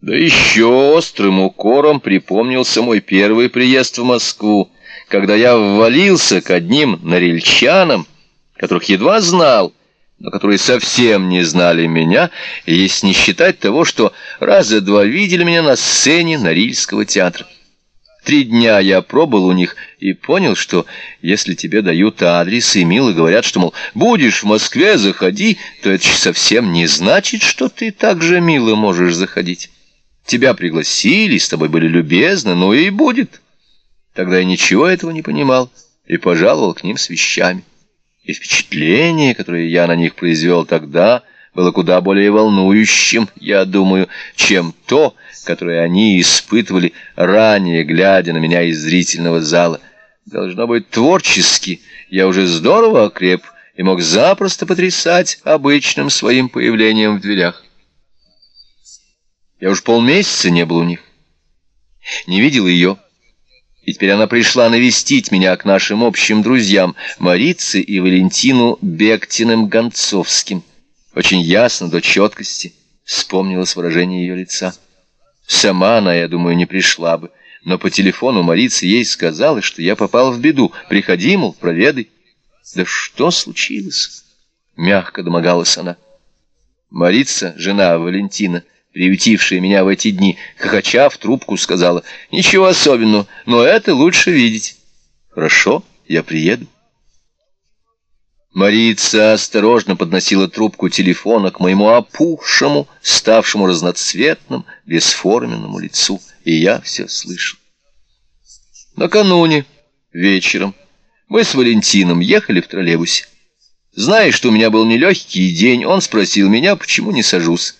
Да еще острым укором припомнился мой первый приезд в Москву, когда я ввалился к одним норильчанам, которых едва знал, но которые совсем не знали меня, если не считать того, что раза два видели меня на сцене Норильского театра. Три дня я пробыл у них и понял, что если тебе дают адрес и мило говорят, что, мол, будешь в Москве, заходи, то это совсем не значит, что ты так же мило можешь заходить. Тебя пригласили, с тобой были любезны, ну и будет. Тогда я ничего этого не понимал и пожаловал к ним с вещами. И впечатление, которое я на них произвел тогда, было куда более волнующим, я думаю, чем то, которое они испытывали ранее, глядя на меня из зрительного зала. Должно быть творчески, я уже здорово окреп и мог запросто потрясать обычным своим появлением в дверях. Я уж полмесяца не был у них. Не видел ее. И теперь она пришла навестить меня к нашим общим друзьям, Марице и Валентину Бектиным-Гонцовским. Очень ясно, до четкости, вспомнилось выражение ее лица. Сама она, я думаю, не пришла бы, но по телефону Марица ей сказала, что я попал в беду. Приходи, мол, проведай. Да что случилось? Мягко домогалась она. Марица, жена Валентина, — приютившая меня в эти дни, хохоча в трубку, сказала, «Ничего особенного, но это лучше видеть». «Хорошо, я приеду». Марица осторожно подносила трубку телефона к моему опухшему, ставшему разноцветным, бесформенному лицу, и я все слышал. Накануне, вечером, мы с Валентином ехали в троллейбусе. Зная, что у меня был нелегкий день, он спросил меня, почему не сажусь.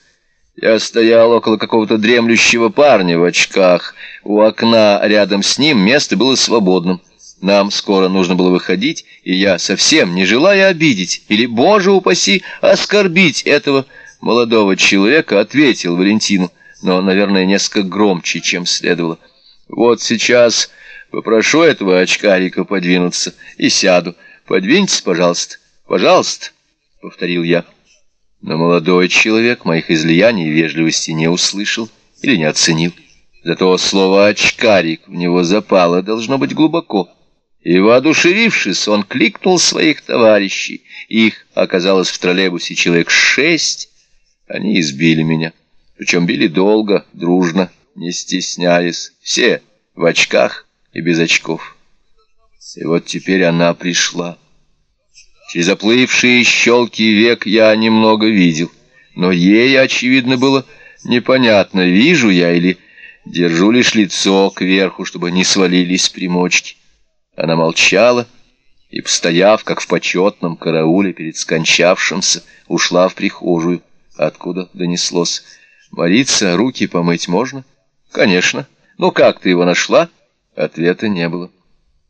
Я стоял около какого-то дремлющего парня в очках. У окна рядом с ним место было свободным. Нам скоро нужно было выходить, и я, совсем не желая обидеть или, боже упаси, оскорбить этого молодого человека, ответил Валентину, но, наверное, несколько громче, чем следовало. Вот сейчас попрошу этого очкарика подвинуться и сяду. Подвиньтесь, пожалуйста. Пожалуйста, — повторил я. Но молодой человек моих излияний и вежливости не услышал или не оценил. Зато слово «очкарик» в него запало, должно быть, глубоко. И, воодушевившись, он кликнул своих товарищей. Их оказалось в троллейбусе человек шесть. Они избили меня. Причем били долго, дружно, не стесняясь. Все в очках и без очков. И вот теперь она пришла. Через оплывшие щелки век я немного видел, но ей, очевидно, было непонятно, вижу я или держу лишь лицо кверху, чтобы не свалились примочки. Она молчала и, постояв, как в почетном карауле перед скончавшимся, ушла в прихожую, откуда донеслось. «Морица, руки помыть можно?» «Конечно. Ну как ты его нашла?» Ответа не было.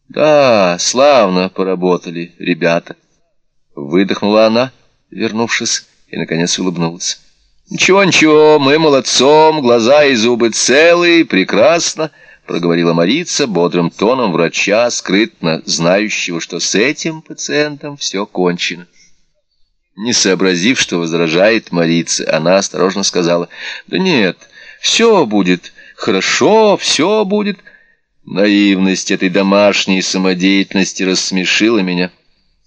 «Да, славно поработали ребята». Выдохнула она, вернувшись, и, наконец, улыбнулась. «Ничего, ничего, мы молодцом, глаза и зубы целые, прекрасно», — проговорила Марица бодрым тоном врача, скрытно знающего, что с этим пациентом все кончено. Не сообразив, что возражает Марица, она осторожно сказала, «Да нет, все будет хорошо, все будет». Наивность этой домашней самодеятельности рассмешила меня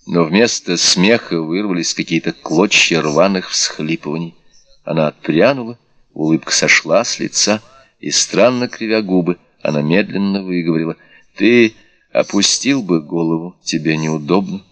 но вместо смеха вырвались какие-то клочья рваных всхлипываний. Она отпрянула, улыбка сошла с лица, и, странно кривя губы, она медленно выговорила, «Ты опустил бы голову, тебе неудобно».